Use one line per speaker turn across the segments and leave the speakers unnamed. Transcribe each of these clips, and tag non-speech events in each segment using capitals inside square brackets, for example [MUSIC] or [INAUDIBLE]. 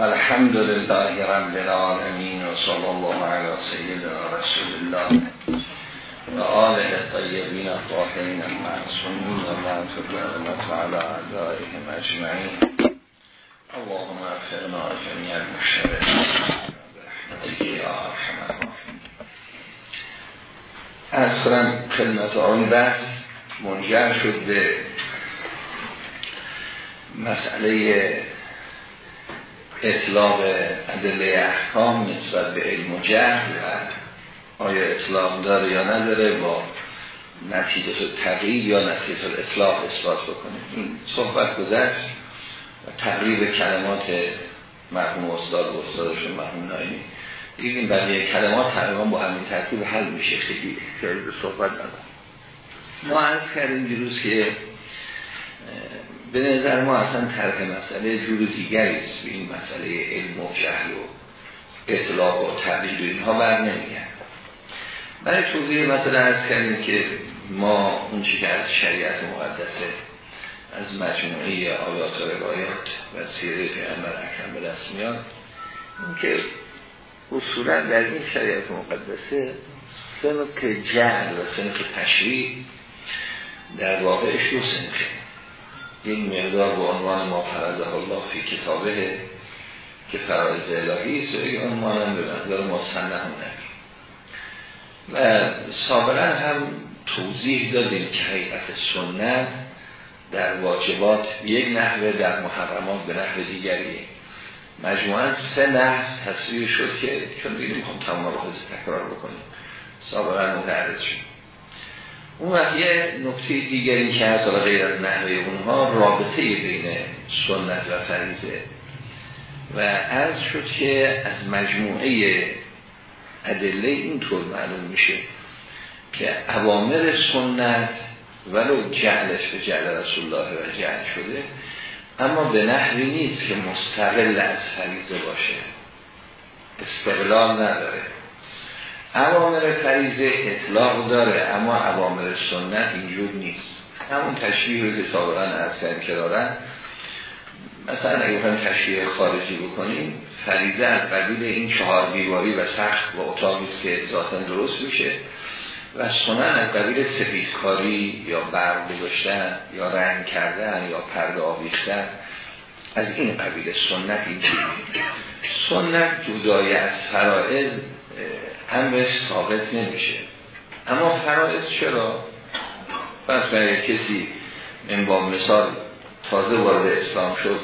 الحمد لله رب العالمين وصلى الله على سيدنا رسول الله وآله الطيبين الطاهرين المعصومين ومعفر العلمة على أعدائهم أجمعين اللهم أفرنا جميع المشركين برحمتك يا أرحم الراحمين أصلا خدمت آن بحث منجر شد به مسئله اطلاق عدله احکام نسبت به علم و جهل آیا اطلاق داره یا نداره با نتیجه تقریب یا نتیجه اطلاق اثبات بکنیم. این صحبت گذشت و تقریب کلمات مرحوم استاد و استادشون مرحوم نایمی این بقیه کلمات تقریبا با همین ترتیب حل میشه. خیلی خیلی صحبت ندارم ما عرض کردیم دیروز که به نظر ما اصلا طرح مسئله جور دیگری است به این مسئله علم و جهل و اطلاق و تقلید و اینها بر نمیگن برای توضیح مثلا ارز کردیم که ما اون چی که از شریعت مقدسه از مجموعه آیات و روایات و سیره پیغمبر اکرم به دست میاد این که اصولا در این شریعت مقدسه سنف جهل و سنف تشریع در واقعش دو سنفه این مقدار به عنوان ما فرضه الله فی کتابه که فرائض الهی است و این عنوان هم به مقدار مصنع هم و سابقا هم توضیح دادیم که حقیقت سنت در واجبات یک نحوه در محرمات به نحوه دیگری مجموعا سه نحو تصویر شد که چون دیدیم خب تمام رو تکرار بکنیم. سابقا متعرض شد. اون وقت یه نکته دیگری که از غیر از نحوه اونها رابطه بین سنت و فریضه. و عرض شد که از مجموعه ادله اینطور معلوم میشه که عوامر سنت ولو جعلش به جعل رسول الله و جعل شده اما به نحوی نیست که مستقل از فریضه باشه. استقلال نداره. عوامر فریضه اطلاق داره اما عوامر سنت اینجور نیست. همون تشریح رو که سابقا از که دارن مثلا اگه هم تشریح خارجی بکنیم فریضه از قبیل این چهار بیواری و سخت و اتاقی که ذاتا درست میشه و سنن از قبیل سفیدکاری یا برق گذاشتن یا رنگ کردن یا پرده آویختن از این قبیل سنت اینجوری سنت جدای از فرائض امرش ثابت نمیشه. اما فرائض چرا؟ پس برای کسی من با مثال تازه وارد اسلام شد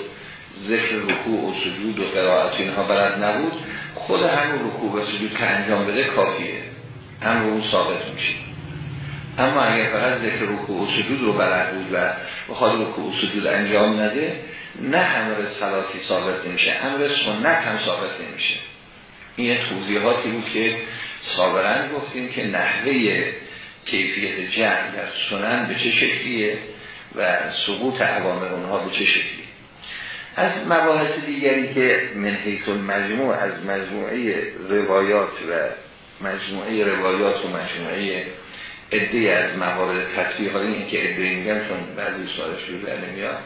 ذکر رکوع و سجود و قرائت اینها بلد نبود خود همون رکوع و سجود که انجام بده کافیه. هم رو ثابت میشه. اما اگر فقط ذکر رکوع و سجود رو بلد بود و بخواد رکوع و سجود انجام نده نه امر صلاتی ثابت نمیشه امر سنت هم ثابت نمیشه. این توضیحاتی بود که سابقا گفتیم که نحوه کیفیت جنگ در سنن به چه شکلیه و سقوط عوامر اونها به چه شکلی از مباحث دیگری که من حیث المجموع از مجموعه روایات و مجموعه روایات و مجموعه عده از موارد تطبیق حالا این که عده میگم چون بعضی سوالش رو در نمیاد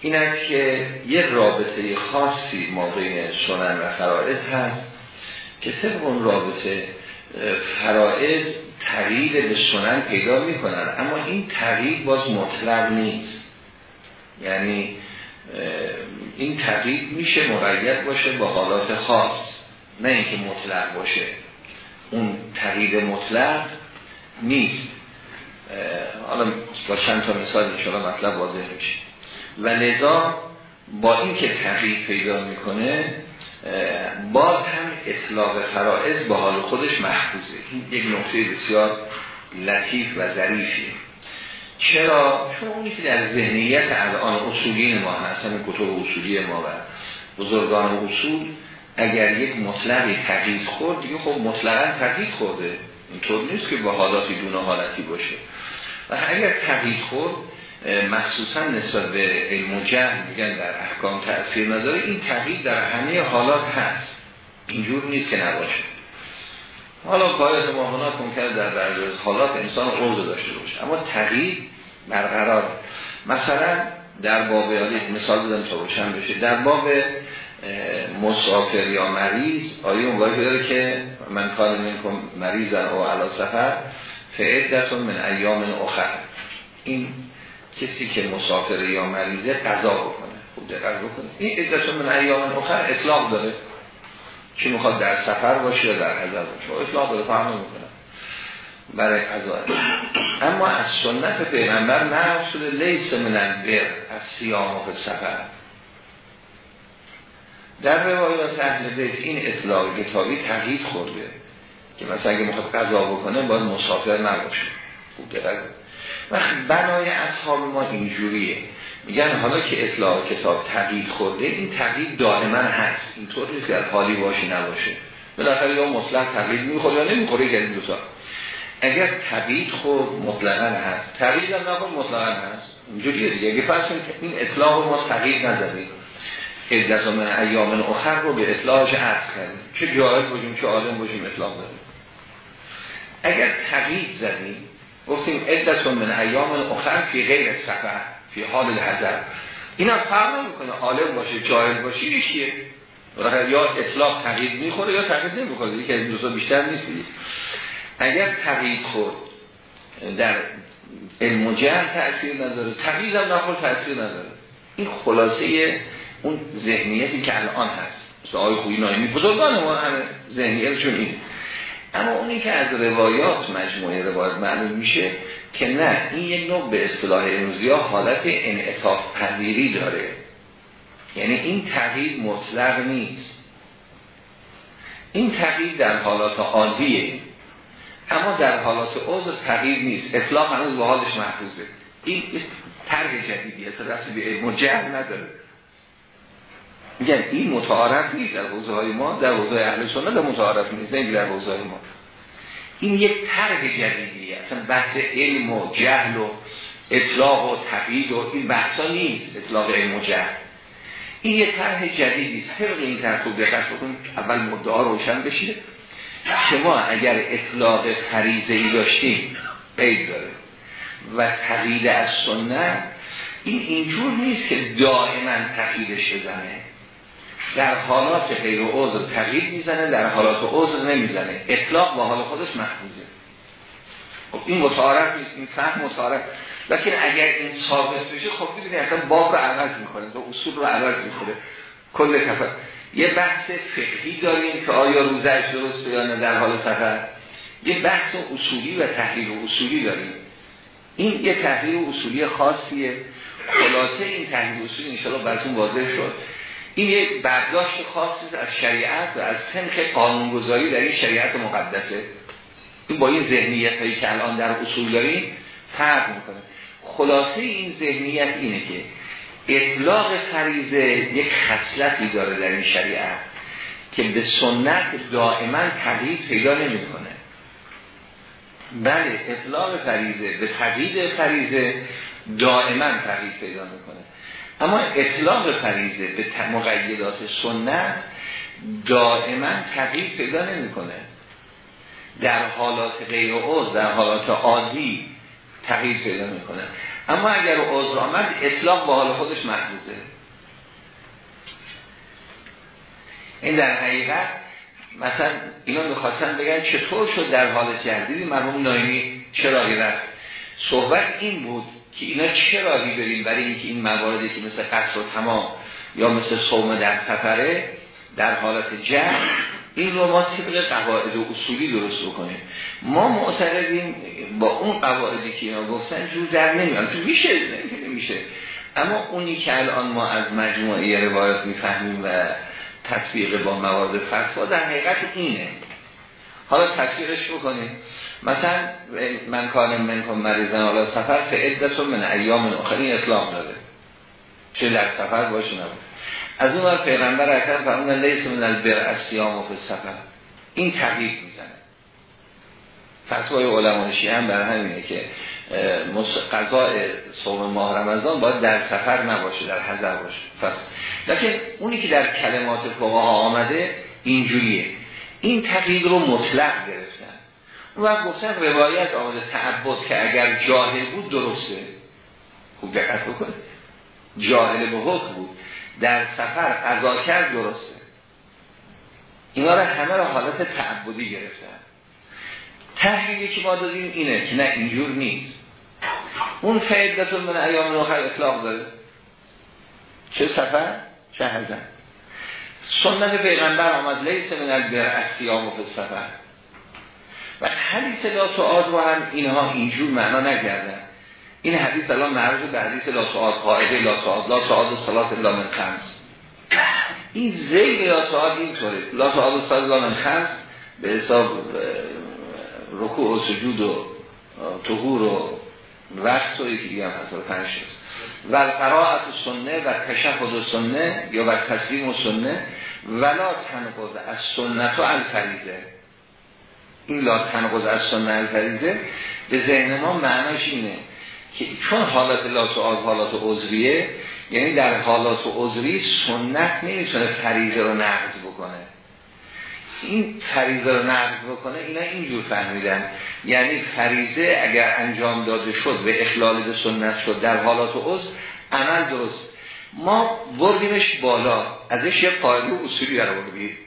این که یه رابطه خاصی ما بین سنن و فرائض هست. که طبق اون رابطه فرائض تغییر به سنن پیدا می‌کنن. اما این تغییر باز مطلق نیست. یعنی این تغییر میشه مقید باشه با حالات خاص. نه اینکه مطلق باشه. اون تغییر مطلق نیست. حالا با چند تا مثال انشاءالله مطلب واضح میشه. و لذا با اینکه تغییر پیدا می‌کنه باز هم اطلاق فرائض با حال خودش محفوظه. این یک نقطه بسیار لطیف و ظریفی چرا؟ چون اونی که در ذهنیت الان اصولین ما هست همین کتب اصولی ما و بزرگان اصول اگر یک مطلقی تغییر خورد دیگه خب مطلقا تغییر خورده. اینطور نیست که با حالاتی دون حالتی باشه. و اگر تغییر خورد مخصوصا نسبت به علم و میگن در احکام تأثیر نداره این تغییر در همه حالات هست. اینجور نیست که نباشه. حالا قایت ما کن کرد در بعضی حالات انسان عرض داشته باشه. اما تغییر برقرار. مثلا در باب مثال بودم تا روشن بشه. در باب مسافر یا مریض آیه اون داره که من کار مریضن او علا سفر؟ فعدتون من ایام اخر. این کسی که مسافر یا مریضه قضا بکنه. خوب دقت بکنه. این عدتون من ایام اخر اطلاق داره. که می‌خواد در سفر باشه یا در حضر باشه. اطلاق داره فهم می‌کنه برای قضا. اما از سنت پیغمبر نه شده لیس من البر از سیام و سفر. در روایات اهل بیت این اطلاق کتابی تغییر خورده که مثلا اگه می‌خواد قضا بکنه باید مسافر نباشه. خوب دقیق و بنای اصحاب ما اینجوریه. میگن حالا که اطلاع کتاب تغییر خورده این تغییر دائما هست. اینطور نیست که حالی باشی نباشه. بالاخره یا مطلق تغییر می‌خوره یا نمی‌خوره که این دوتا اگر تغییر خورد مطلقا هست. تغییر هم نخورد مطلقا هست. اینجوریه دیگه. اگه فرض این اطلاق ما تغییر نزدیم. عدت من ایام اخر رو به اطلاعش عرض کردیم. چه جاهد باشیم چه عالم باشیم اطلاق داریم. اگر تغییر زدیم گفتیم عدت من ایام اخر فی غیر سفر فی حال الحضر این هم فرق نمی‌کنه عالم باشه جاهل باشه یکیه یا اطلاق تغییر می‌خوره یا تغییر نمی‌خوره یکی از این بیشتر نیست اگر تغییر خورد در علم و تأثیر نداره تغییر هم نخور تأثیر نداره. این خلاصه اون ذهنیتی که الان هست. آقای خویی نایمی. بزرگان ما همه ذهنیتشون این اما اونی که از روایات مجموعه روایات معلوم میشه که نه این یک نوع به اصطلاح امروزی حالت انعطاف پذیری داره. یعنی این تغییر مطلق نیست. این تغییر در حالات عادیه. اما در حالات عضو تغییر نیست. اطلاق هنوز به حالش محفوظه. این طرح جدیدی اصلا رفتی به علم نداره. میگن این متعارف نیست در حوزه های ما در حوزه اهل سنت متعارف نیست نه در حوزه ما. این یک طرح جدیدیه. اصلا بحث علم و جهل و اطلاق و تقیید و این بحثا نیست اطلاق علم و جهل. این یک طرح جدیدی طبق این طرح خوب دقت بکن اول مدعا روشن بشه. شما اگر اطلاق فریضه ای داشتیم قید داره. و تقیید از سنت این اینجور نیست که دائما تقییدش بزنه در حالات غیر عضو تغییر می‌زنه در حالات عضو نمی‌زنه. اطلاق با حال خودش محفوظه. خب این متعارف نیست این فهم متعارف. لیکن اگر این ثابت بشه خب می‌دونی اصلا باب رو عوض می‌کنه تو اصول رو عوض می‌کنه. کل کفر. یه بحث فقهی داریم که آیا روزش درسته یا نه در حال سفر. یه بحث اصولی و تحلیل اصولی داریم. این یه تحلیل اصولی خاصیه. خلاصه این تحلیل اصولی انشاءالله براتون واضح شد. این یک برداشت خاصی از شریعت و از سنخ قانونگذاری در این شریعت مقدسه. این با این ذهنیت هایی که الان در اصول داریم فرق می‌کنه. خلاصه این ذهنیت اینه که اطلاق فریزه یک خصلتی داره در این شریعت که به سنت دائما تغییر پیدا نمی‌کنه. بله اطلاق فریزه به تغییر فریزه دائما تغییر پیدا می‌کنه. اما اطلاق فریزه به مقیدات سنت دائما تغییر پیدا نمی‌کنه. در حالات غیر عضو در حالات عادی تغییر پیدا می‌کنه. اما اگر عضو آمد اطلاق با حال خودش محفوظه این در حقیقت مثلا اینا می‌خواستن بگن چطور شد در حال جدیدی مرحوم نایمی چرا رفت. صحبت این بود که اینا چه راهی بریم برای اینکه این مواردی که مثل قصر و تمام یا مثل صوم در سفره در حالت جمع این رو ما طبق قواعد و اصولی درست بکنیم. ما معتقدیم با اون قواعدی که اینا گفتن جور در نمیاد. تو میشه؟ نمیشه اما اونی که الان ما از مجموعه روایات می‌فهمیم و تطبیق با موارد فتوا در حقیقت اینه. حالا تفسیرش بکنیم. مثلا من کان من کن مریضن حالا سفر فعدت من ایام اخرین اسلام داره. چه در سفر باشه نبود. از اون پیغمبر اکرم فرمون لیس من البر از سیام و سفر این تغییر می‌زنه. فتوای علمان شیعه هم بر همینه که قضاء صوم ماه رمضان باید در سفر نباشه در حضر باشه. لیکن اونی که در کلمات فقها آمده اینجوریه. این تغییر رو مطلق گرفتن. اون وقت گفتن روایت آمده تعبد که اگر جاهل بود درسته. خوب دقت بکنه جاهل به حکم بود. در سفر قضا کرد درسته. اینا رو همه رو حالت تعبدی گرفتن. تحلیلی که ما دادیم اینه که نه اینجور نیست. اون فعدتون من ایام آخر اطلاق داره. چه سفر؟ چه هزن؟ سنت پیغمبر آمد لیس من البر از سیام و سفر و حدیث لا سعاد رو هم اینها اینجور معنا نگردن. این حدیث الان معروض به حدیث لا سعاد قاعده لا سعاد لا سعاد و صلات الا من خمس. این زیل لا سعاد اینطوره. لا سعاد و صلات الا من خمس به حساب رکوع و سجود و طهور و وقت و یکی دیگه هم هست پنج شست. و قرائت سنه و تشهد سنه یا و تسلیم و سنه ولا تنقض از سنت و الفریزه این لا تنقض از سنت الفریزه به ذهن ما معناش اینه که چون حالات لا سؤال حالات عذریه یعنی در حالات عذری سنت نمی‌تونه فریزه رو نقض بکنه. این فریزه رو نقض بکنه اینا اینجور فهمیدن. یعنی فریزه اگر انجام داده شد و اخلال به سنت شد در حالات عذر عمل درست. ما بردیمش بالا. ازش یه قاعده اصولی رو بردیم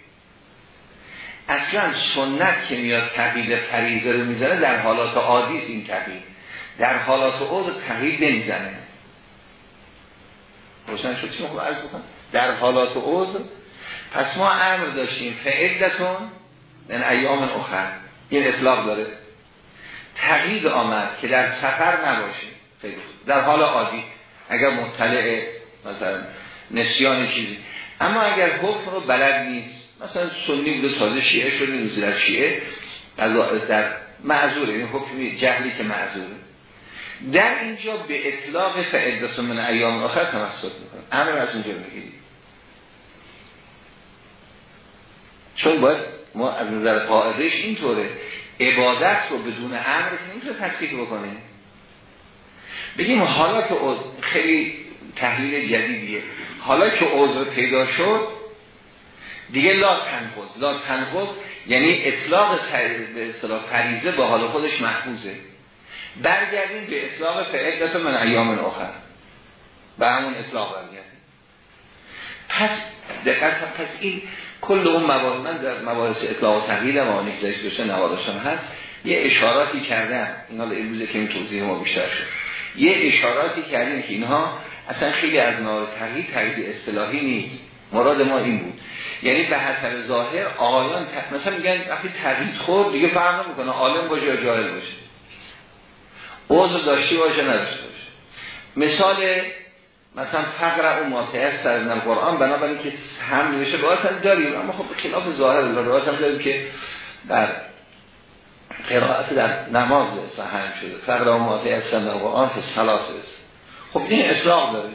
اصلا سنت که میاد تقیید فریزه رو می‌زنه در حالات عادی این تقیید در حالات عذر تقیید نمی‌زنه. روشن شد چی عرض در حالات عذر پس ما امر داشتیم. فعدتون من ایام اخر. این اطلاق داره. تقیید آمد که در سفر نباشه. در حال عادی. اگر مطلع مثلا نسیان چیزی. اما اگر حکم رو بلد نیست مثلا سنی بوده تازه شیعه شده نزیل شیعه در معذوره این حکمی جهلی که معذوره در اینجا به اطلاق فعدت من ایام آخر تمسک می‌کنه امر از اونجا می‌گیریم چون باید ما از نظر قاعدش اینطوره. عبادت رو بدون امر نمی‌تونه تصدیق بکنه. بگیم حالا که خیلی تحلیل جدیدیه. حالا که عضو پیدا شد دیگه لا تنقض لا تنقض یعنی اطلاق به اصطلاح فریضه به حال خودش محفوظه. برگردیم به اطلاق فعدت من ایام آخر به همون اطلاق برگردیم. پس دقت پس این کل اون مباحث من در مباحث اطلاق و تغییر و آنیزش بشه نواداشم هست یه اشاراتی کردم این حالا امروزه که این توضیح ما بیشتر شد. یه اشاراتی کردیم که اینها اصلا خیلی از موارد تغییر تغییر اصطلاحی نیست. مراد ما این بود. یعنی به حسب ظاهر آقایان مثلا میگن وقتی تغییر خورد دیگه فرق نمی‌کنه. عالم باشه یا جاهل باشه. عضو داشتی باشه نداشته مثال مثلا فقر او ماتعه سر قرآن بنابراین که هم نوشته باید هم داریم اما خب خلاف ظاهر باید هم داریم که در قرائت در نماز سهم شده. فقر او ماتعه سر قرآن که سلاس است. خب این اصلاح داره.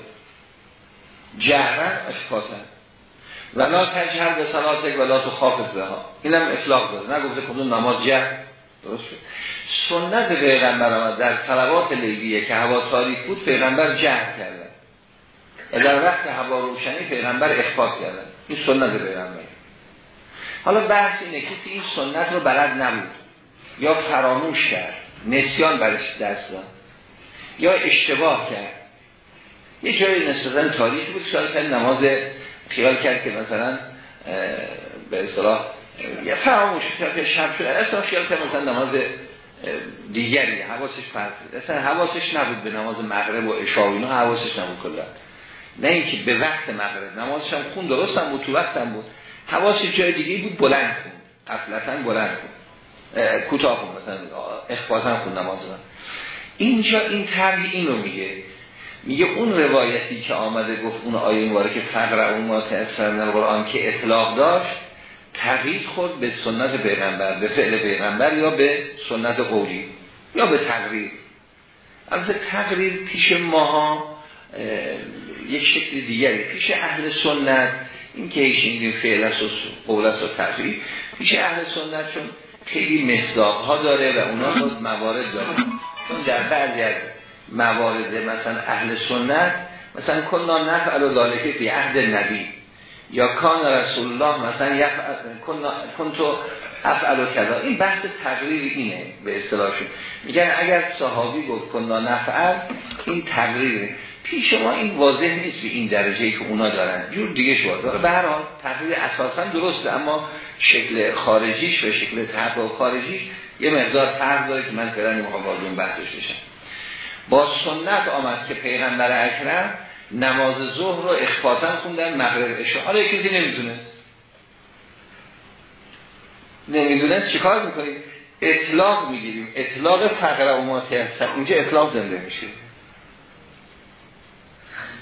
جهرن اشکاتن ولا تجهر به صلاتک ولا تو خافت به ها اینم اطلاق داره. نگفته کدوم نماز جهر. درست شد. سنت پیغمبر آمد. در طلبات لیلیه که هوا تاریک بود پیغمبر جهر کردن و در وقت هوا روشنی پیغمبر اخفاق کردن. این سنت پیغمبر حالا بحث اینه کسی این سنت رو بلد نبود. یا فراموش کرد. نسیان برش دست داد. یا اشتباه کرد. یه جایی نسبتا تاریخ بود شاید نماز خیال کرد که مثلا به اصطلاح یه فراموش کرد شب شده. اصلا خیال کرد مثلا نماز دیگری. حواسش فرض اصلا حواسش نبود به نماز مغرب و عشاء و اینا. حواسش نبود کلا نه اینکه به وقت مغرب. نمازش هم خون درست هم بود تو وقت هم بود. حواسش جای دیگه بود بلند خون اصلا بلند خون کوتاه خون مثلا اخفاظا خون نماز اینجا این طرح این رو میگه. میگه اون روایتی که آمده گفت اون آیه مبارک که فقر اون ما تأثیر قرآن که اطلاق داشت تغییر خود به سنت پیغمبر به فعل پیغمبر یا به سنت قولی یا به تغییر. البته تغییر پیش ماها یک شکل دیگری. پیش اهل سنت این که این فعل است و قول است و تغییر پیش اهل سنت چون خیلی مصداق ها داره و اونا موارد داره. چون در بعضی از موارد مثلا اهل سنت مثلا کنا نفعل ذالک فی عهد نبی یا کان رسول الله مثلا کنتو افعل و کذا. این بحث تقریر اینه به اصطلاحشون. میگن اگر صحابی گفت کنا نفعل این تقریره. پیش ما این واضح نیست به این درجه که اونا دارن. جور دیگه واضحه به هر حال اساسا درسته اما شکل خارجیش و شکل تحقیق خارجیش یه مقدار فرق داره که من فعلا نمی‌خوام وارد اون بحثش بشم. با سنت آمد که پیغمبر اکرم نماز ظهر رو اخفاتا خوندن مغرب اشاره حالا کسی نمی‌دونه نمی‌دونه چیکار می‌کنیم؟ اطلاق می‌گیریم. اطلاق فقر و ماتی هستن. اینجا اطلاق زنده میشه.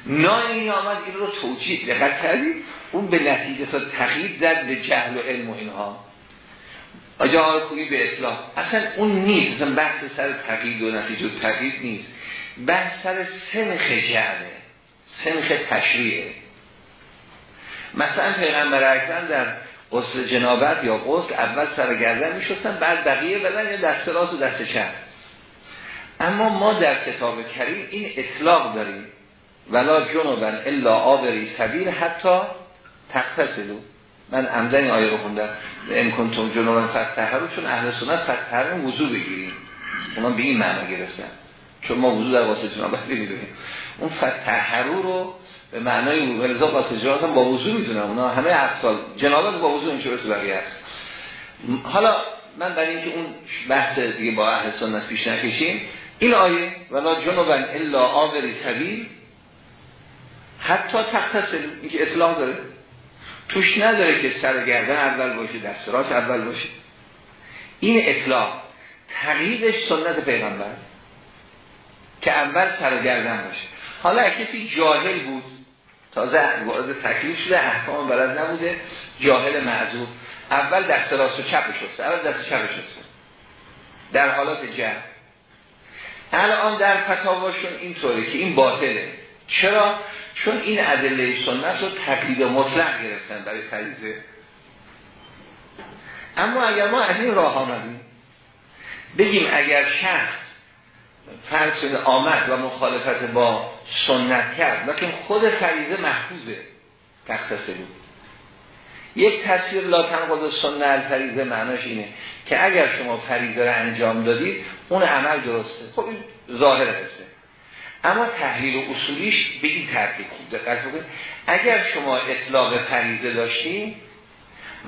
نایی آمد این رو توجیه دقت کردیم اون به نتیجه تا تقیید زد به جهل و علم و اینها. آجا خوبی به اطلاق اصلا اون نیست. اصلا بحث سر تقیید و نتیجه و تقیید نیست. بحث سر سنخ جهله. سنخ تشریعه. مثلا پیغمبر اکرم در غسل جنابت یا غسل اول سر گردن میشستن بعد بقیه بدن یا دست راست و دست چپ اما ما در کتاب کریم این اطلاق داریم. ولا جنوبن الا آبری سبیل حتی تقتصلو. من عمدن آیه رو خوندم. این کنتم جنوبن فتحرو چون اهل سنت فتحرو وضو بگیریم. اونا به این معنی گرفتن. چون ما وضو در واسه جنابت [LAUGHS] می‌دونیم اون فتحرو رو به معنای ولذا واسه جنابت با وضو می‌دونم. اونا همه اقسال جنابت با وضو اینجور بقیه هست حالا من برای اینکه اون بحث دیگه با اهل سنت پیش نکشیم این آیه ولا جنوبن الا آبری سبیل حتی تختص این که اطلاق داره. توش نداره که سر گردن اول باشه دست اول باشه. این اطلاق تقییدش سنت پیغمبر که اول سر گردن باشه. حالا کسی جاهل بود تازه وارد تکلیف شده احکام بلد نبوده جاهل معذور. اول دست راست و چپ شسته اول دست چپ شسته در حالات جهل. الان در فتاواشون اینطوره که این باطله. چرا؟ چون این ادله سنت رو تقلید مطلق گرفتن برای فریضه اما اگر ما از این راه آمدیم بگیم اگر شخص فرض آمد و مخالفت با سنت کرد لیکن خود فریضه محفوظه بود یک تصویر لا تنقض سنت فریضه معناش اینه که اگر شما فریضه رو انجام دادید اون عمل درسته. خب این ظاهر هسته اما تحلیل و اصولیش به این ترتیب خوب دقت بکنید. اگر شما اطلاق فریضه داشتین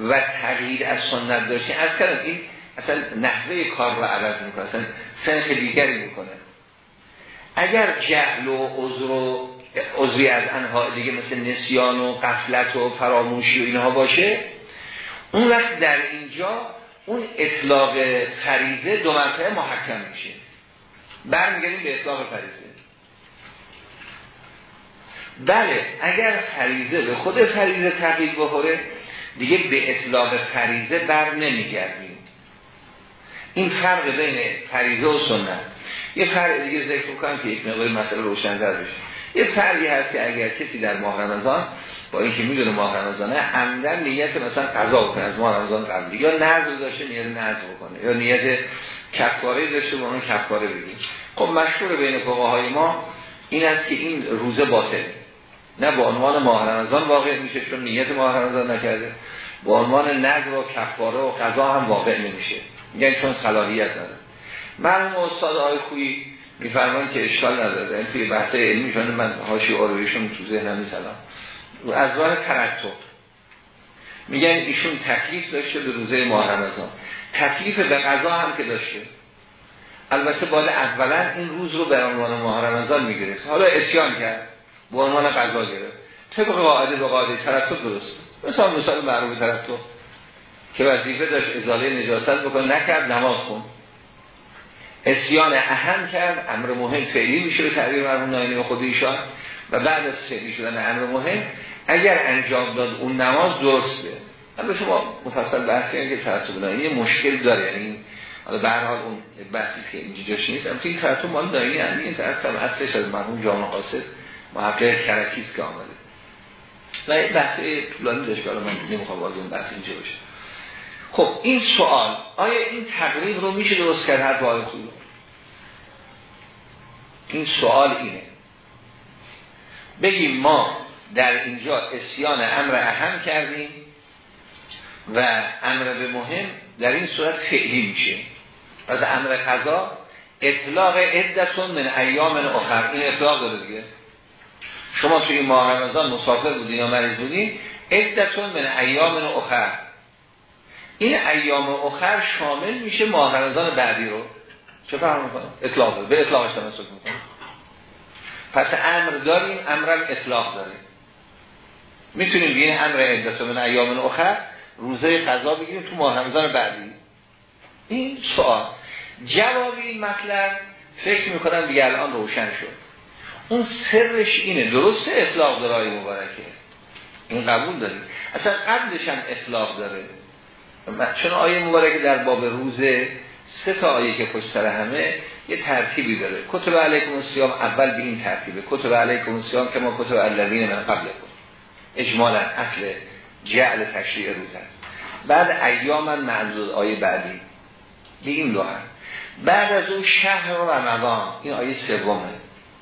و تغییر از سنت داشتین از کردم این اصلا نحوه کار رو عوض می‌کنه اصلا سنخ دیگری می‌کنه. اگر جهل و عذر و عذری از انها دیگه مثل نسیان و قفلت و فراموشی و اینها باشه اون وقت در اینجا اون اطلاق فریضه دو مرتبه محکم میشه. برمیگردیم به اطلاق فریضه. بله اگر فریضه به خود فریضه تقیید بخوره دیگه به اطلاق فریضه بر نمیگردیم. این فرق بین فریضه و سنت. یه فرق دیگه ذکر کنم که یک مقدار مسئله روشن‌تر بشه. یه فرقی هست که اگر کسی در ماه رمضان با اینکه می‌دونه ماه رمضانه عمدن نیت مثلا قضا کنه از ماه رمضان قبلی یا نظر داشته نیت نظر بکنه یا نیت کفاره داشته با اون کفاره بگیم خب مشهور بین فقهای ما این است که این روزه باطل نه به عنوان ماه رمضان واقع میشه چون نیت ماه رمضان نکرده. به عنوان نظر و کفاره و قضا هم واقع نمیشه. میگن چون صلاحیت داره مرحوم استاد آقای خویی میفرمان که اشکال نداره. این توی بحث علمیشون من هاشی آرویشون تو ذهنم میسلام از راه ترتب. میگن ایشون تکلیف داشته به روزه ماه رمضان. تکلیف به قضا هم که داشته. البته باید اولا این روز رو به عنوان ماه رمضان می‌گرفت. حالا اسیان کرد. به عنوان قضا گرفت. طبق قاعده به قاعده ترتب درست. مثلا مثال معروف ترتب. که وظیفه داشت ازاله نجاست بکنه نکرد نماز خون. اسیان اهم کرد امر مهم فعلی میشه به تعبیر مرحوم ناینی خود ایشان. و بعد از فعلی شدن امر مهم اگر انجام داد اون نماز درسته. اما شما مفصل بحث که ترتب ناینی مشکل داره. یعنی حالا به هر حال اون بحثی که اینجا جاش نیست اما این ترتب مال ناینی این ترتب اصلش از مرحوم جامع قاصد محقق کرکیز که آمده. و این بحث طولانی داشت که من نمی‌خوام وارد اون بحث اینجا باشه خب این سوال آیا این تقریب رو میشه درست کرد هر باید خوب این سوال اینه. بگیم ما در اینجا اسیان امر اهم کردیم و امر به مهم در این صورت فعلی میشه. پس امر قضا اطلاق عدتون من ایام اخر. این اطلاق داره دیگه. شما توی ماه رمضان مسافر بودین یا مریض بودین عدتون من ایام اخر این ایام اخر شامل میشه ماه رمضان بعدی رو. چه فهم می‌کنم؟ اطلاق به اطلاقش تمسک می‌کنم پس امر داریم امرم اطلاق داریم. می‌تونیم بگیم امر عدت من ایام اخر روزه قضا بگیریم تو ماه رمضان بعدی. این سوال. جواب این مطلب فکر می‌کنم دیگه الان روشن شد. اون سرش اینه. درسته اطلاق داره مبارکه. این قبول داریم اصلا قبلش هم اطلاق داره. چون آیه مبارکه در باب روزه سه تا آیه که پشت سر همه یه ترتیبی داره. کتب علیکم السیام اول به این ترتیبه. کتب علیکم السیام که ما کتب الذین من قبل کن اجمالا اصل جعل تشریع روز هست بعد ایام معدود آیه بعدی. به این دو هم. بعد از اون شهر رمضان این آیه سومه.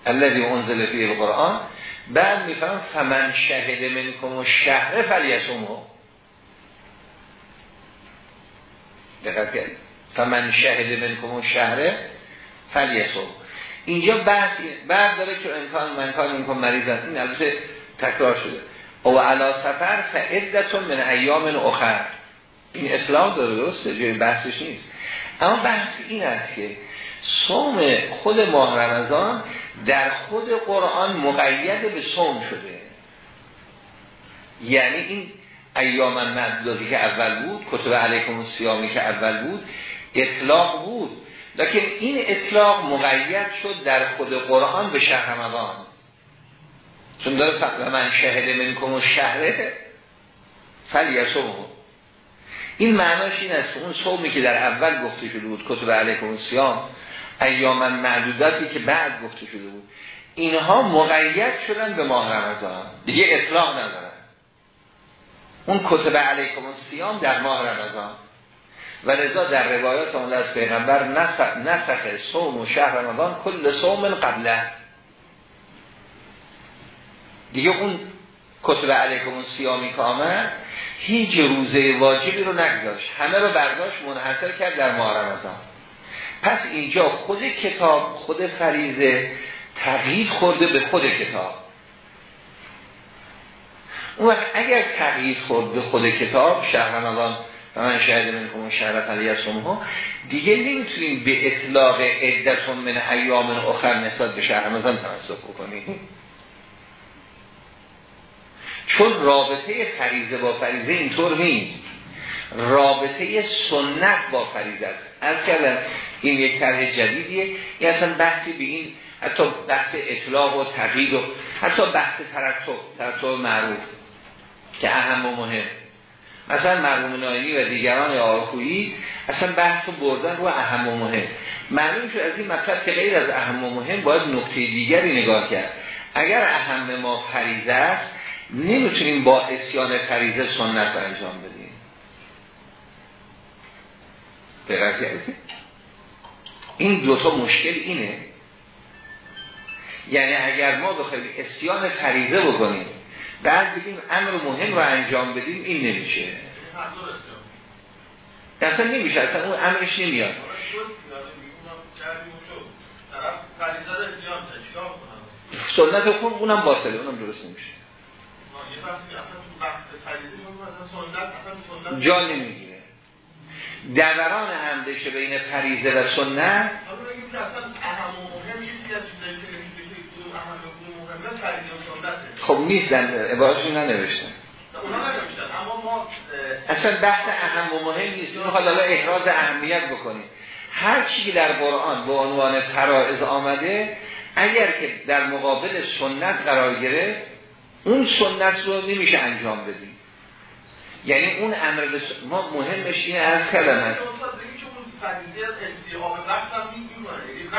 الذی انزل فیه القرآن. بعد میفهم فمن شهد منکم و شهر فلیسومو دقت کردید فمن شهد منکم و شهر اینجا بعد بعد داره که امکان من کار منکم مریض است این البته تکرار شده. او علا سفر فعدتون من ایام اخر این اسلام داره درسته؟ جای بحثش نیست. اما بحث این است که صوم خود ماه رمضان در خود قرآن مقید به صوم شده. یعنی این ایام معدودی که اول بود کتب علیکم السیامی که اول بود اطلاق بود. لکن این اطلاق مقید شد در خود قرآن به شهر رمضان. چون داره فقط من شهد منکم و شهره فلیسوم این معناش این است اون صومی که در اول گفته شده بود کتب علیکم السیام ایام معدوداتی که بعد گفته شده بود. اینها مقید شدن به ماه رمضان. دیگه اطلاق ندارن. اون کتب علیکم السیام در ماه رمضان. و لذا در روایات اون از پیغمبر نسخ, نسخ صوم و شهر رمضان کل صوم قبله. دیگه اون کتب علیکم السیامی که آمد هیچ روزه واجبی رو نگذاشت. همه رو برداشت منحصر کرد در ماه رمضان. پس اینجا خود کتاب خود فریزه تغییر خورده به خود کتاب. اون وقت اگر تغییر خورد به خود کتاب شهر رمضان و من شهد من کنون شهر علی ها دیگه نمی‌تونیم به اطلاق عدتون من ایام اخر نسبت به شهر رمضان تمسک بکنیم. چون رابطه فریزه با فریزه اینطور نیست. رابطه سنت با فریضه است. از کردم این یک طرح جدیدیه. این اصلا بحثی به این حتی بحث اطلاق و تغییر و حتی بحث ترتب ترتب معروف که اهم و مهم. مثلا مرحوم نایمی و دیگران آرخویی اصلا بحث بردن رو اهم و مهم. معلوم شد از این مطلب که غیر از اهم و مهم باید نقطه دیگری نگاه کرد. اگر اهم ما فریضه است نمی‌تونیم با اسیان فریضه سنت انجام بدیم. این. دوتا مشکل اینه. یعنی اگر ما بخوایم اسیان فریضه بکنیم بعد بگیم امر مهم رو انجام بدیم این نمیشه. اصلا نمیشه اصلا اون امرش نمیاد. سنت خون اونم باطله اونم درست نمیشه. جا نمی‌گیره. دوران همدش بین پریزه و سنت خب نیستن عبارتشون ننوشتن. اصلا بحث اهم و مهم نیست. اینو حالا احراز اهمیت بکنیم. هر چی در قرآن به عنوان فرائض آمده اگر که در مقابل سنت قرار گرفت اون سنت رو نمیشه انجام بدیم یعنی اون امر بس... ما مهمش اینه از کلمه.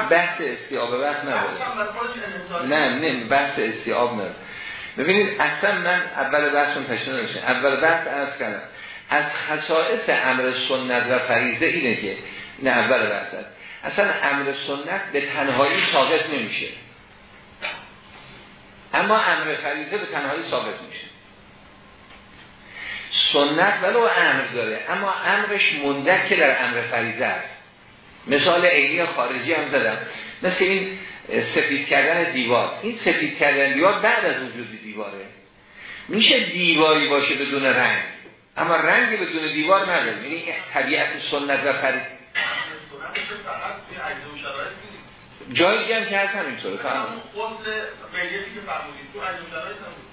بحث استیاب وقت نداره نه نه بحث استیاب نداره ببینید اصلا من اول بحثون تشنه نمیشه اول بحث از کردم از خصائص امر سنت و فریضه اینه که نه اول بحث هست. اصلا امر سنت به تنهایی ثابت نمیشه. اما امر فریضه به تنهایی ثابت میشه. سنت ولو امر داره. اما امرش مندک در امر فریضه است. مثال عینی خارجی هم زدم. مثل این سفید کردن دیوار. این سفید کردن دیوار بعد از وجود دیواره. میشه دیواری باشه بدون رنگ. اما رنگ بدون دیوار نداره. یعنی طبیعت سنت و فرید جایی هم که هست همینطوره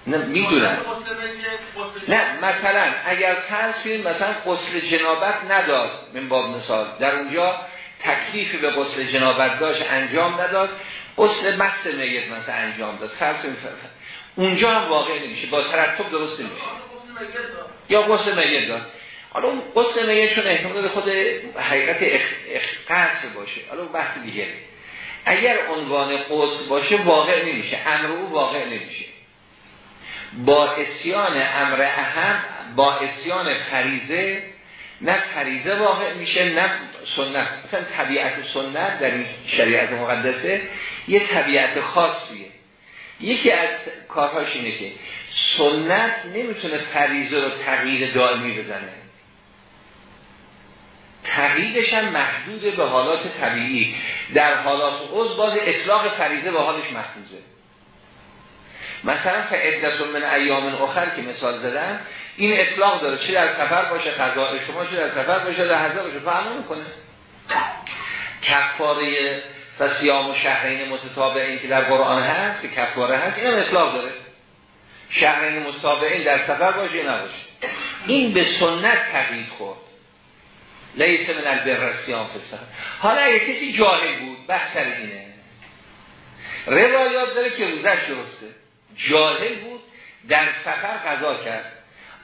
نه می‌دونم. نه مثلا اگر فرض کنیم مثلا قسل جنابت نداد من باب مثال. در اونجا تکلیفی به قسل جنابت داشت انجام نداد. قسل مست میت مثلا انجام داد. فرض اونجا هم واقع نمیشه. با ترتب درست نمیشه. یا قسل میت داد. حالا اون قسل میت چون احتمال خود حقیقت اختص باشه. حالا بحث دیگه. اگر عنوان قسل باشه واقع نمیشه امر او واقع نمیشه. با اسیان امر اهم با اسیان فریزه نه فریزه واقع میشه نه سنت. مثلا طبیعت سنت در این شریعت مقدسه یه طبیعت خاصیه. یکی از کارهاش اینه که سنت نمی‌تونه فریزه رو تغییر دائمی بزنه. تغییرش هم محدود به حالات طبیعی. در حالات عضو باز اطلاق فریزه به حالش محفوظه مثلا فعدت من ایام اخر که مثال زدن این اطلاق داره. چه در سفر باشه قضاء شما چه در سفر باشه در حضر باشه فهم می‌کنه کفاره فسیام و شهرین متتابعین که در قرآن هست که کفاره هست این اطلاق داره. شهرین متتابعین در سفر باشه نباشه. این به سنت تقیید خورد. لیس من البرسیان فسر حالا اگه کسی جاهل بود بحث اینه. روایات داره که روزش درسته. جاهل بود در سفر قضا کرد.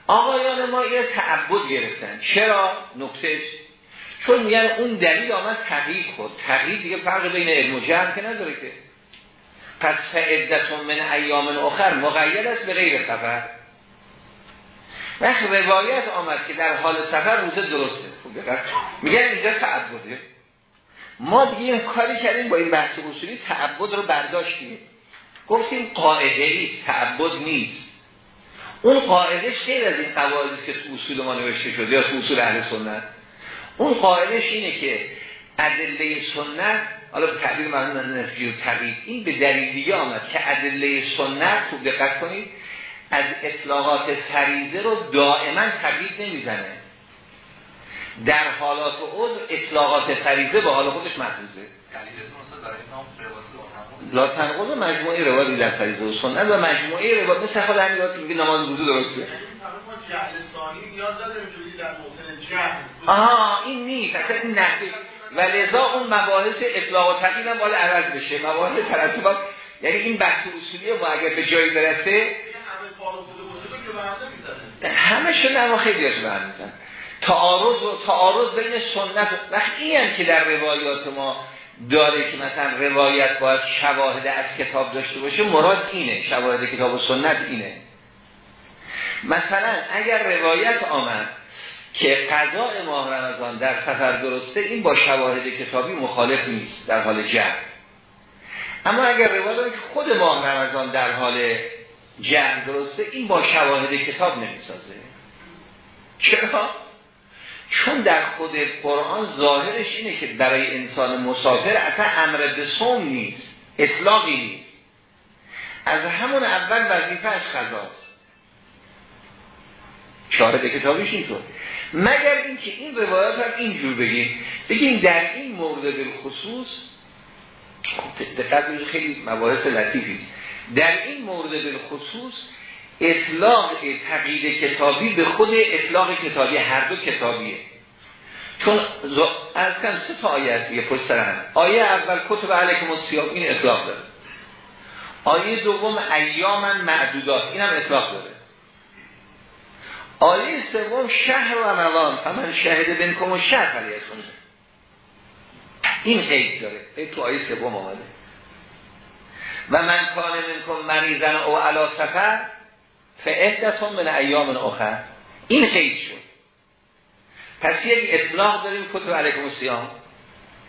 آقایان ما یه تعبد گرفتن. چرا؟ نکتهش چون میگن اون دلیل آمد تقیید خود تقیید دیگه فرق بین علم و جهل که نداره که. پس فعدتون من ایام اخر مقید است به غیر سفر وقت روایت آمد که در حال سفر روزه درسته. میگن اینجا تعبده. ما دیگه این کاری کردیم با این بحث اصولی تعبد رو برداشتیم. گفتیم قاعده نیست تعبد نیست. اون قاعده خیلی از این قواعدی که تو اصول ما نوشته شده یا اصول اهل سنت اون قاعدش اینه که ادله سنت حالا تعبیر معنی نفی و تقیید. این به دلیل دیگه آمد که ادله سنت خوب دقت کنید از اطلاقات فریضه رو دائما تقیید نمی‌زنه. در حالات عضو اطلاقات فریضه به حال خودش محفوظه لا تنقض مجموعه روایت در فریضه و سنت و مجموعه روایت. مثل خود همین روایت میگه نماز وضو درسته. آها این نیست. اصلا این نحوی و لذا اون مباحث اطلاق و تقیید هم باید عوض بشه. مباحث ترتیبات یعنی این بحث اصولی ما اگر به جایی برسه همه شده اما خیلی هاشو برمیزن تعارض و تعارض بین سنت وقتی این هم که در روایات ما داره که مثلا روایت باید شواهد از کتاب داشته باشه مراد اینه. شواهد کتاب و سنت اینه. مثلا اگر روایت آمد که قضاء ماه رمضان در سفر درسته این با شواهد کتابی مخالف نیست در حال جمع. اما اگر روایت که خود ماه رمضان در حال جمع درسته این با شواهد کتاب نمی‌سازه. چرا؟ چون در خود قرآن ظاهرش اینه که برای انسان مسافر اصلا امر به سوم نیست اطلاقی نیست. از همون اول وظیفه از خضاست شاهد کتابیش اینطور. مگر اینکه این روایات هم اینجور بگیم. بگیم در این مورد بالخصوص دقت خیلی مباحث لطیفی در این مورد بالخصوص اطلاق تقیید کتابی به خود اطلاق کتابی هر دو کتابیه. چون از کم سه تا آیه یه پشت هم. آیه اول کتب علیکم السیام این اطلاق داره. آیه دوم ایامن معدودات این هم اطلاق داره. آیه سوم شهر و رمضان. فمن شهد بنکم و شهر علیتون این قید داره. قید تو آیه سوم آمده. و من کان منکم مریضن او علا سفر فعدتون من ایام آخر این قید شد. پس یک اطلاق داریم کتب علیکم السیام.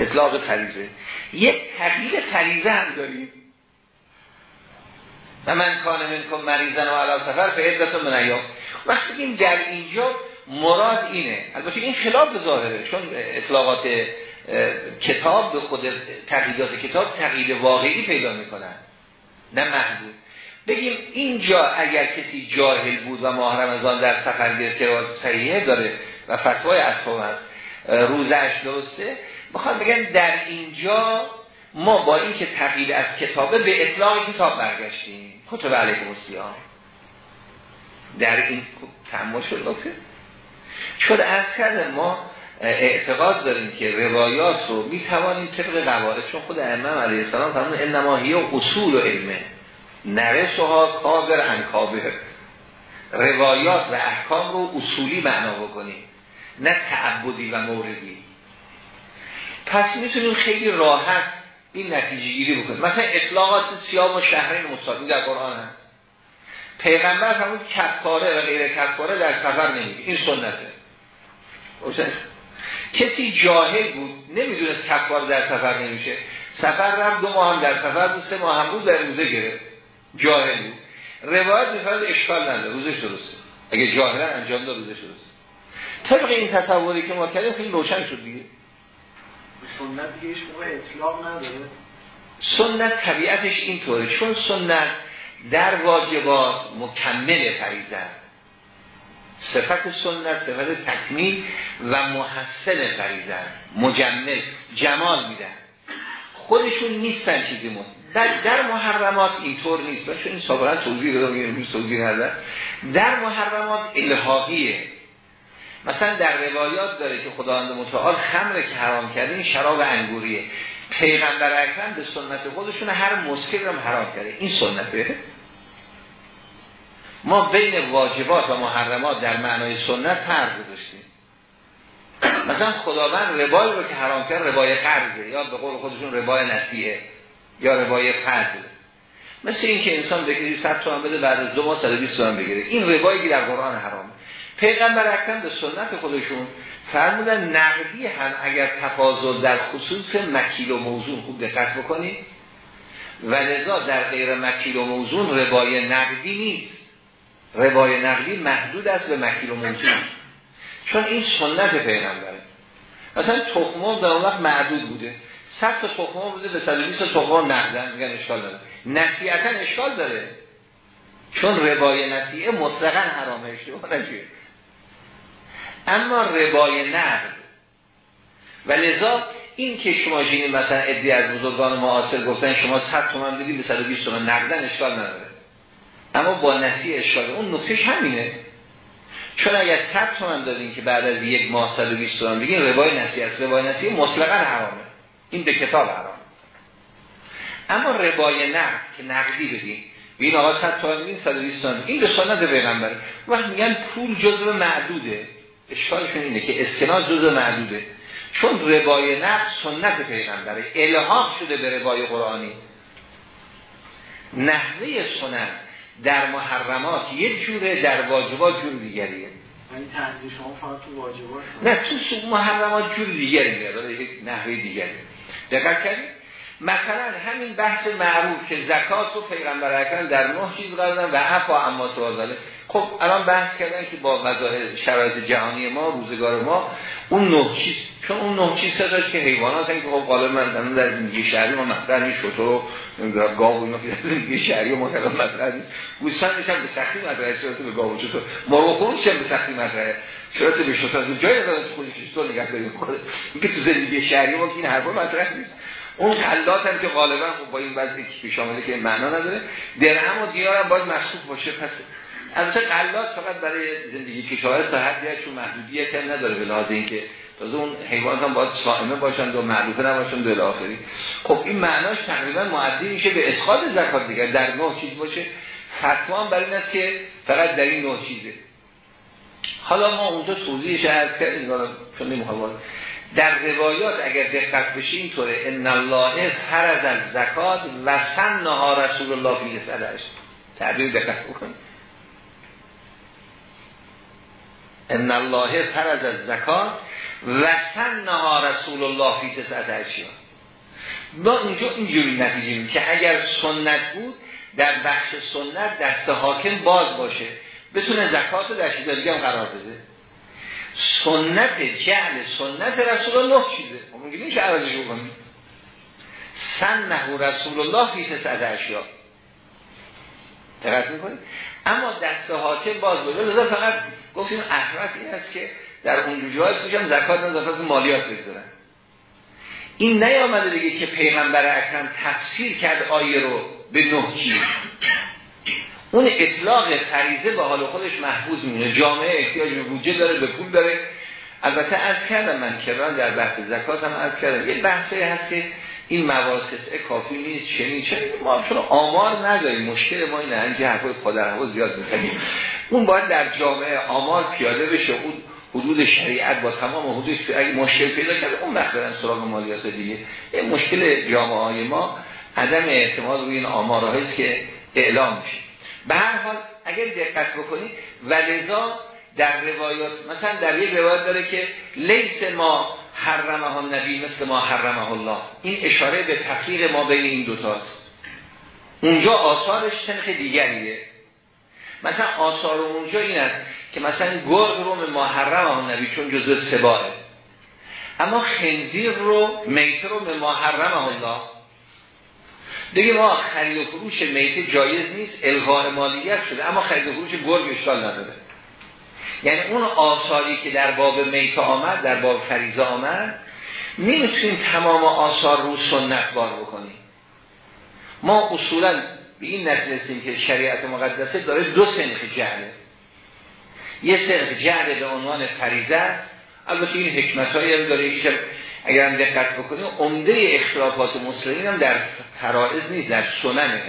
اطلاق فریزه یک تغییر فریزه هم داریم. و من کان منکم مریضن و علا سفر فعدتون من ایام. وقتی این در اینجا مراد اینه. البته این خلاف ظاهره چون اطلاقات کتاب به خود تقییدات کتاب تقیید واقعی پیدا می‌کنن. نه محدود بگیم اینجا اگر کسی جاهل بود و ماه رمضان در سفر گرفت که صحیحه داره و فتوای اصحاب هست روزش درسته بخواد بگن در اینجا ما با اینکه تقیید از کتابه به اطلاق کتاب برگشتیم. کتب علیکم السلام. در این تمام شد چون از کرده ما اعتقاد داریم که روایات رو می توانیم طبق قواعد چون خود امام علیه السلام فرمود انما هی اصول و علمه نرسها کابر انکابر روایات و احکام رو اصولی معنا بکنیم نه تعبدی و موردی. پس می‌تونیم خیلی راحت این نتیجه گیری بکنیم. مثلا اطلاقات سیام و شهرین مصابی در قرآن هست. پیغمبر فرمود کفاره و غیر کفاره در سفر نمیگه این سنته. کسی جاهل بود نمی‌دونست کفاره در سفر نمیشه. سفر رفت دو ماه هم در سفر بود سه ماه هم بود در روزه گرفت. جاهل بود. روایت میفرد اشکال نداره روزش درسته. اگه جاهلا انجام داد روزش درسته. طبق این تصوری که ما کردیم خیلی روشن شد دیگه.
سنت دیگه اطلاق نداره.
سنت طبیعتش اینطوره. چون سنت در واجبات مکمل فریضه صفت سنت صفت تکمیل و محسن فریضه مجمل جمال میدن خودشون نیستن چیزی مون در, در محرمات اینطور نیست. و چون این سابقا توضیح دادم یه توضیح ندارم در محرمات الهاقیه. مثلا در روایات داره که خداوند متعال خمره که حرام کرده این شراب انگوریه. پیغمبر اکرم به سنت خودشون هر مسکر هم حرام کرده. این سنته. ما بین واجبات و محرمات در معنای سنت فرق گذاشتیم. مثلا خداوند ربای رو که حرام کرد ربای قرضه یا به قول خودشون ربای نسیه یا ربای فضل مثل این که انسان بگیری 100 تومن بده بعد از دو ماه 120 تومن بگیره. این ربایی که در قرآن حرام. پیغمبر اکرم به سنت خودشون فرمودن نقدی هم اگر تفاضل در خصوص مکیل و موزون خوب دقت بکنید و لذا در غیر مکیل و موزون ربای نقدی نیست. ربای نقدی محدود است به مکیل و موزون چون این سنت پیغمبره. مثلا تخمه در اون وقت معدود بوده. صد تا تخمه بوده به 120 تخمه نقدن. میگن اشکال داره نصیحتا اشکال داره. چون ربای نصیحه مطلقا حرامه. اشتباه نجیه اما ربای نقد. و لذا این که شما جینی مثلا ادی از بزرگان معاصر گفتن شما 100 تومن بدید به 120 تومن نقدن اشکال نداره. اما با نسی اشکال اون نکتهش همینه. چون اگر 100 تومن دادین که بعد از یک ماه 120 تومن بگین روای نسی است. روای نسی مطلقا حرامه. این به کتاب حرام. اما روای نقد که نقدی بدین. این آقا 100 تومن بدین 120 تومن. این به سنت پیغمبر. وقت میگن پول جزء معدوده. اشکالشون اینه که اسکناس جزء معدوده. چون روای نقد سنت پیغمبره الهاق شده به روای قرآنی. نحوه سنت. در محرمات یک جوره در واجبات جور دیگریه.
یعنی شما فقط تو واجبات
نه تو محرمات جور دیگری میاد یک نحوه دیگری. دقت کردید مثلا همین بحث معروف که زکات رو پیغمبر اکرم در نه چیز قرار و عفا اما سوازاله. خب الان بحث کردن که با مظاهر شرایط جهانی ما روزگار ما اون نه چیز چون اون نه چیز داشت که حیوانات که خب غالب من در زندگی شهری ما مطرح نیست شطور و گاو و اینا که شهری ما کلام مطرح نیست. گوسفند میشن به سختی مطرح شرایط به گاو و شطور؟ مرغ خون به سختی مطرح. شرایط به شطور؟ جای نداره خودش نگه داریم خود اینکه تو زندگی شهری ما که این حرفا مطرح نیست. اون خلات هم که غالبا خب با این وضعی که پیش آمده که معنا نداره. درهم و دیار هم باید مصروف باشه. پس البته قلات فقط برای زندگی کشاورز تا حدی چون محدودیت هم نداره به لحاظ اینکه تازه اون حیوان هم باید صائمه باشن و معروفه نباشن دل آخری خب این معناش تقریبا معدی میشه به اسقاط زکات دیگر در نوع چیز باشه. فتوا برای این است که فقط در این نوع چیزه. حالا ما اونجا توضیحش عرض کردیم چون نمی‌خوام در روایات اگر دقت بشه اینطوره. ان الله فرض از زکات و سنها رسول الله فی تعبیر دقت بکنید. ان الله فرض از زکات و سنها رسول الله فی تسعت اشیاء. ما اینجا اینجوری نتیجه که اگر سنت بود در بخش سنت دست حاکم باز باشه. بتونه زکات رو در دیگه هم قرار بده. سنت جعل سنت رسول الله چیزه؟ ما میگیم میشه عوضش بکنیم سنه رسول الله فی تسعت اشیا دقت می‌کنید اما دست حاکم باز بوده لذا فقط گفتیم احمد این است که در اون جاهای هم زکات نظافت مالیات بگذارن. این نیامده دیگه که پیغمبر اکرم تفسیر کرد آیه رو به نه اون اطلاق فریزه به حال خودش محفوظ میونه جامعه احتیاج به بودجه داره به پول داره. البته از کردم من کران در بحث زکات هم از کردم. یه بحثی هست که این موارد کافی نیست چنین چنین. ما چون آمار نداریم. مشکل ما اینه. اینکه حرفای پادر زیاد می‌کنیم اون باید در جامعه آمار پیاده بشه. اون حدود شریعت با تمام حدود اگه مشکل پیدا کرده اون وقت برن سراغ مالیات دیگه. این مشکل جامعه های ما عدم اعتماد روی این آمارهایی که اعلام میشه. به هر حال اگر دقت بکنید ولذا در روایات مثلا در یک روایت داره که لیس ما حرمه نبی مثل ما حرمه الله. این اشاره به تفریق ما بین این دوتاست اونجا آثارش تنخ دیگریه. مثلا آثار اونجا این است که مثلا گرگ رو ما حرمه نبی چون جزء سباه اما خنزیر رو میت رو به ما حرمه الله. دیگه ما خرید و فروش میت جایز نیست الغاء مالیت شده اما خرید و فروش گرگ اشکال نداره. یعنی اون آثاری که در باب میت آمد در باب فریضه آمد نمی‌تونیم تمام آثار رو سنت بار بکنیم. ما اصولا به این نتیجه که شریعت مقدسه داره دو سنخ جهله. یه سنخ جهله به عنوان فریضه البته این حکمت هایی هم داره. که اگر هم دقت بکنیم عمده اختلافات مسلمین هم در فرائض نیست در سننه.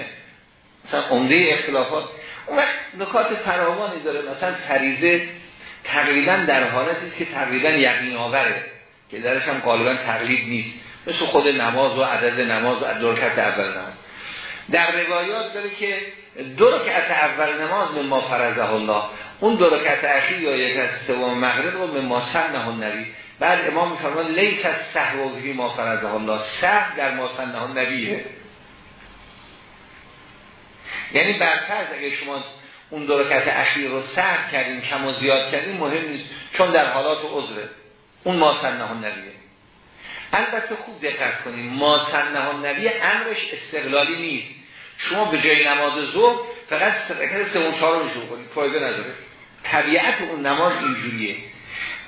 مثلا عمده اختلافات اون وقت نکات فراوانی داره. مثلا فریضه تقریبا در حالتی که تقریبا یقین آوره که درش هم غالبا تقلید نیست. مثل خود نماز و عدد نماز و درکت اول نماز. در روایات داره که دو رکعت اول نماز به ما فرزه الله. اون دو رکعت اخیر یا یک از سوم مغرب رو به ما سنه نبی بعد امام میفرمان لیس از سهو ما فرزه الله. سه در ما سنه نبیه یعنی برفرض اگه شما اون دو رکعت اخیر رو سر کردیم کم و زیاد کردیم مهم نیست چون در حالات عذره اون ما سنه نبیه البته خوب دقت کنیم ما سنه نبیه امرش استقلالی نیست. شما به جای نماز ظهر فقط رکعت سه و رو شروع کنید فایده نداره. طبیعت اون نماز اینجوریه.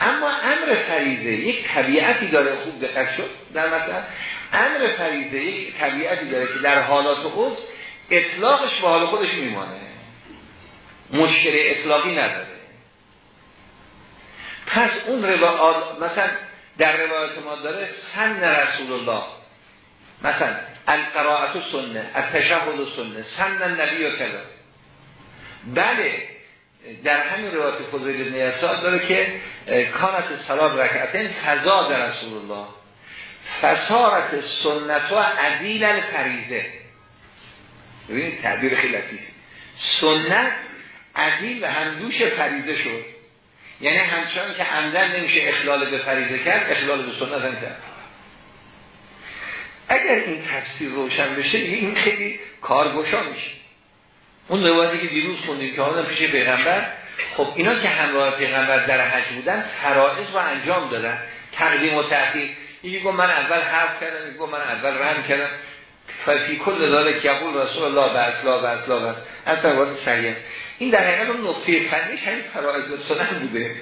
اما امر فریضه یک طبیعتی داره خوب دقت شد در مثلا امر فریضه یک طبیعتی داره که در حالات عذر اطلاقش به حال خودش میمانه. مشکل اطلاقی نداره. پس اون روایات مثلا در روایت ما داره سن رسول الله مثلا القراءت سنه التشهد سنه سن النبی و کذا. بله در همین روایت فضیل بن داره که کانت سلام رکعتین فضا در رسول الله فسارت سنت و عدیل الفریزه ببینید تعبیر خیلی لطیفی سنت عدیل و همدوش فریزه شد. یعنی همچنان که عمدن نمیشه اخلال به فریزه کرد اخلال به سنت هم کرد. اگر این تفسیر روشن بشه این خیلی کارگوشا میشه. اون روایتی که دیروز خوندیم که حالا پیش پیغمبر خب اینا که همراه پیغمبر در حج بودن فرائض رو انجام دادن. تقدیم و تأخیر. یکی گفت من اول حرف کردم یکی گفت من اول رم کردم. فی کل ذالک یقول رسول الله به اصلا به اصلا است اصلا واسه صحیح این در حقیقت اون نقطه فنیش همین فرائض سنن بوده.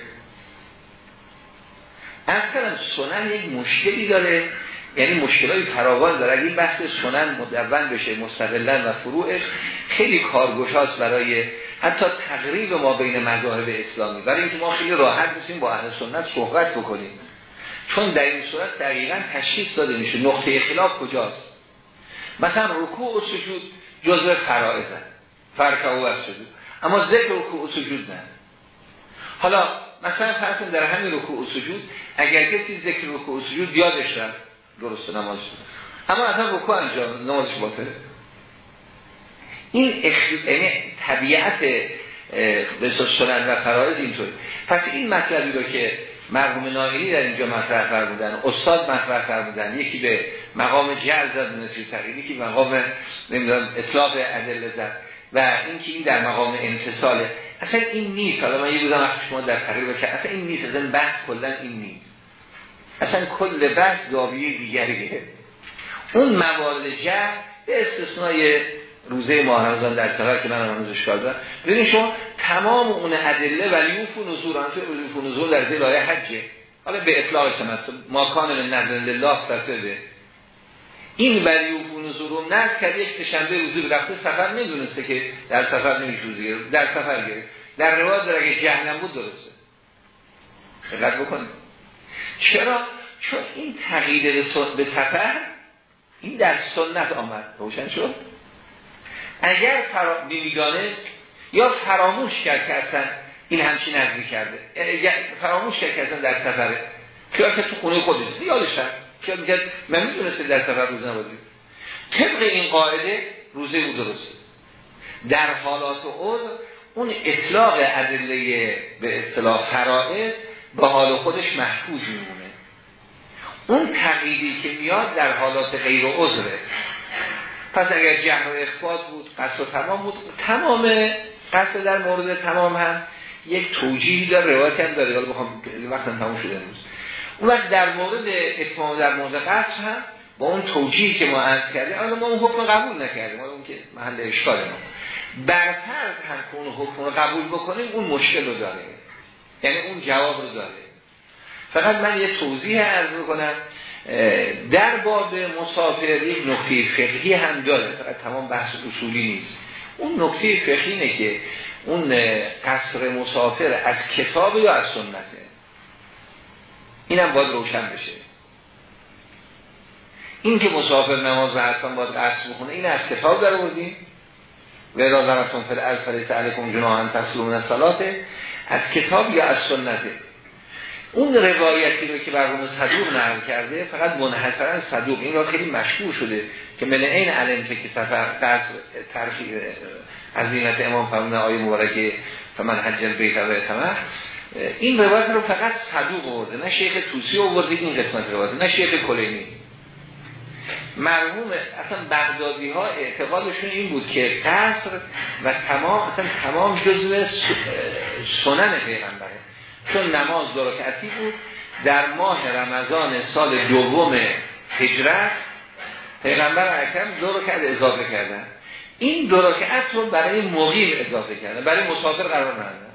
اصلا سنن یک مشکلی داره یعنی مشکلات فراوان داره. این بحث سنن مدون بشه مستقلا و فروعش خیلی کارگشاست برای حتی تقریب ما بین مذاهب اسلامی. برای اینکه ما خیلی راحت میشیم با اهل سنت صحبت بکنیم. چون در این صورت دقیقا تشخیص داده میشه نقطه خلاف کجاست. مثلا رکوع و سجود جزء فرائض او از سجود. اما ذکر رکوع و سجود نه. حالا مثلا فرض در همین رکوع و سجود اگر کسی ذکر رکوع و سجود یادش رفت درست نماز اما اصلا رکوع انجام نمازش باطله. این یعنی طبیعت به سنن و فرائض اینطوری پس این مطلبی رو که مرحوم ناهیری در اینجا مطرح فرمودن استاد مطرح فرمودن یکی به مقام جعل زد نسیر تقییدی یکی مقام نمی‌دونم اطلاق عدل زد. و اینکه این در مقام انتصال اصلا این نیست. حالا من یه بودم وقتی شما در تقریب که اصلا این نیست. اصلا بحث کلا این نیست. اصلا کل بحث زاویه دیگریه اون موارد جه به استثنای روزه ماه رمضان در سفر که من هنوز اشکال دارم ببینید شما تمام اون ادله ولیوف و نزول هم ولیوف و نزول در دل آیه حجه. حالا به اطلاق تمثل ما کان من نظر لله فسده. این ولیوف و نزول رو نزد کرد یک تشنبه روزی رفته سفر نمی‌دونسته که در سفر نمیشه در سفر گرفت. در روایت در اگه جهنم بود درسته. دقت بکنید چرا؟ چون این تغییر به سفر این در سنت آمد. روشن شد؟ اگر فرا... یا فراموش کرد که اصلا این همچین نزدی کرده. فراموش کرد که اصلا در سفره. که تو خونه خودش. یادش که میگه من می‌دونسته در سفر روزه نبازید طبق این قاعده روزه او درسته. در حالات عذر اون اطلاق ادله به اصطلاح فرائض به حال خودش محفوظ میمونه. اون تقییدی که میاد در حالات غیر عذره پس اگر جهر و بود قصد و تمام بود تمام قصد در مورد تمام هم یک توجیهی داره روایت هم داره. حالا بخوام وقتا تمام شده اون وقت در مورد اتمام در مورد قصد هم با اون توجیهی که ما عرض کردیم اما ما اون حکم قبول نکردیم اون که محل اشکال ما. برفرض هم که اون حکم رو قبول بکنیم اون مشکل رو داره یعنی اون جواب رو داره فقط من یه توضیح عرض کنم در باب مسافر یک نکته فقهی هم داره فقط تمام بحث اصولی نیست. اون نکته فقهی اینه که اون قصر مسافر از کتاب یا از سنته؟ اینم باید روشن بشه. این که مسافر نماز و حتما باید قصر بخونه این از کتاب در آوردیم. و اذا زنتون فل الفریت علیکم جناحا تسلون صلاته از کتاب یا از سنته اون روایتی رو که برگم صدوق نقل کرده فقط منحصرا صدوق. این را خیلی مشهور شده که من این علم که سفر ترخی عظیمت امام فرمونه آیه مبارکه فمن حج البیت و اتمه این روایت رو فقط صدوق آورده نه شیخ توسی آورده این قسمت روایت نه شیخ کلینی. مرحوم اصلا بغدادی ها اعتقادشون این بود که قصر و تمام اصلا تمام جزء سنن پیغمبره. چون نماز دو رکعتی بود در ماه رمضان سال دوم هجرت پیغمبر اکرم دو اضافه کردن. این دو رو برای مقیم اضافه کردن برای مسافر قرار ندادن.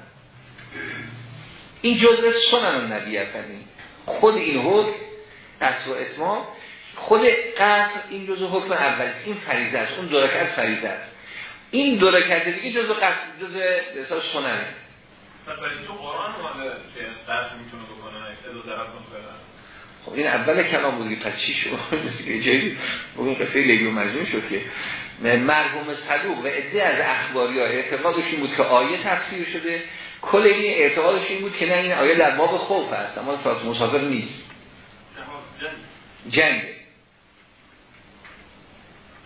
این جزء سنن نبی هستن خود این حکم قصر و اتمام خود قصر این جزء حکم اول این فریضه است اون دو رکعت فریضه است. این دو رکعت دیگه جزء قصر جزء احساس سننه تو قرآن که قصر می‌تونه بکنه خب این اول کلام بودی پس چی شد؟ جایی بگیم قصه لیلی و مجنون شد که مرحوم صدوق و عده از اخباری ها اعتقادش این بود که آیه تفسیر شده کل این اعتقادش این بود که نه این آیه در باب خوف هست. اما ساعت مسافر نیست. جنگ.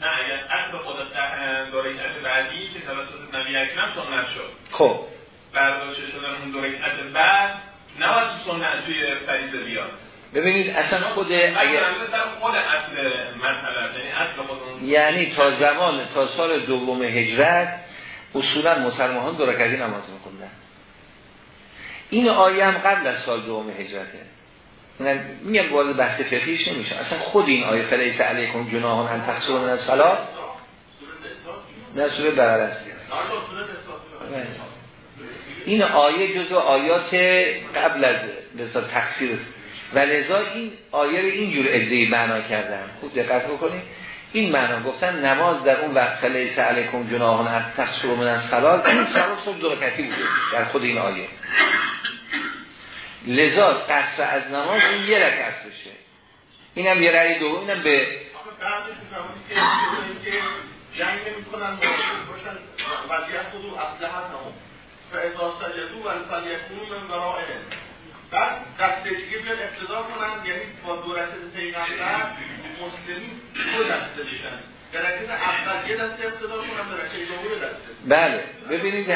نه اگر اصل خود داره بعدی که توسط نبی اکرم سنت شد.
خب.
برداشته شدن اون دو رکعت بعد نباید سنت توی فریضه بیاد.
ببینید اصلا خود اگر
خود اصل یعنی
یعنی تا زمان تا سال دوم هجرت اصولا مسلمان دو رکعتی نماز میخوندن. این آیه هم قبل از سال دوم هجرته. میگم وارد بحث فقهیش نمیشه. اصلا خود این آیه فلیس علیکم جناحون ان تقصروا من الصلاه نه سوره بقره این آیه جزو آیات قبل از مثلا تقصیر است. و لذا این آیه رو اینجور ادهی معنا کردن. خوب دقت بکنید. این معنا گفتن نماز در اون وقت لیس علیکم جناحون از تقصر من الصلاه این صبح دو رکعتی بوده در خود این آیه. لذا قصر از نماز این یه رکعت بشه. اینم یه رأی دو اینم به
جنگ نمی کنن باشن وضعیت خود اسلحه هم فاذا سجدوا فلیکونوا من ورائهم. بعد دسته دیگه بیاد اقتدا کنن یعنی با دو رکعت پیغمبر مسلمین دو دسته بشن. در رکعت اول یه دسته اقتدا کنن در رکعت دوم دسته.
بله ببینید.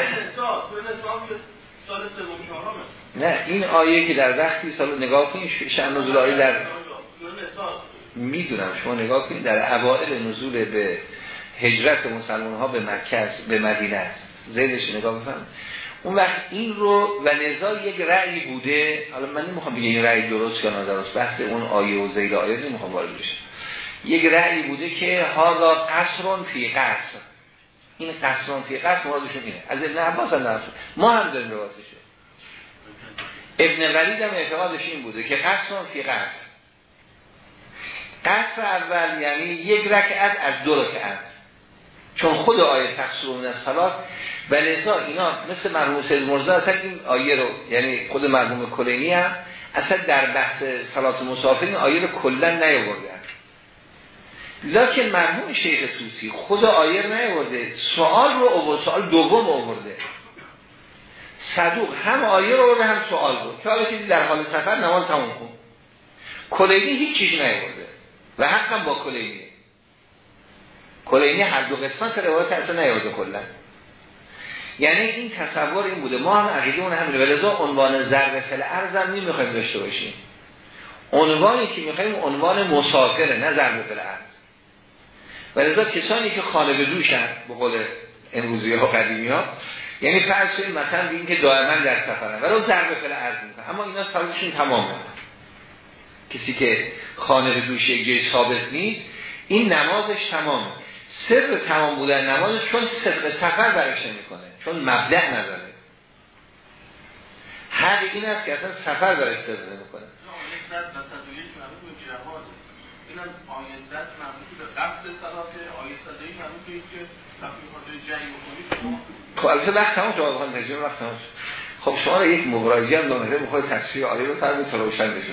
سال سوم
نه این آیه که در وقتی سال نگاه کنید شأن نزول آیه در می‌دونم شما نگاه کنید در اوائل نزول به هجرت مسلمان ها به مکه به مدینه است. زیدش نگاه بفهم اون وقت این رو و نزا یک رأی بوده حالا من نمی‌خوام بگم این رأی درست یا نادرست بحث اون آیه و زیل آیه نمی‌خوام وارد بشه یک رأی بوده که هادا قصرون فی قصر. این قصرون فی قصر مرادشون اینه. از ابن عباس هم ما هم داریم روایتش ابن ولید هم اعتقادش این بوده که قصرون فی قصر. قصر اول یعنی یک رکعت از دو رکعت. چون خود آیه تقصیرون از صلات و اینا مثل مرحوم سید مرزا اصلا این آیه رو یعنی خود مرحوم کلینی هم اصلا در بحث صلات مسافرین آیه رو کلا نیاوردن لکن مرحوم شیخ توسی خود آیه رو نیاورده سوال رو او سوال دوم آورده. صدوق هم آیه رو آورده هم سوال بود که حالا چیزی در حال سفر نماز تموم کن. کلینی هیچ چیز نیاورده و حقا با کلینی. کلینی هر دو قسمت روایت اصلا نیاورده کلا. یعنی این تصور این بوده. ما هم عقیده اون همینه. ولذا عنوان ضرب فل ارز هم نمی‌خوایم داشته باشیم. عنوانی که می‌خوایم عنوان مسافره نه ضرب فل ارز ولذا کسانی که خانه به دوشن به قول امروزی ها قدیمی ها یعنی فرض کنید مثلا بگیم که دائما در سفرن ولو ضرب فل ارز می‌کنن اما اینا سالشون تمامه. کسی که خانه به دوش یک ثابت نیست این نمازش تمامه. سر تمام بودن نماز چون صدق سفر برش نمی‌کنه چون مبدع نداره هر این است که اصلا سفر برش صدق نمی‌کنه. خب البته وقت تمام جواب خواهد تجربه وقت تمام خب شما یک مبراجی هم نامده می‌خواد تفسیر آیه رو فرمید تا روشن بشه.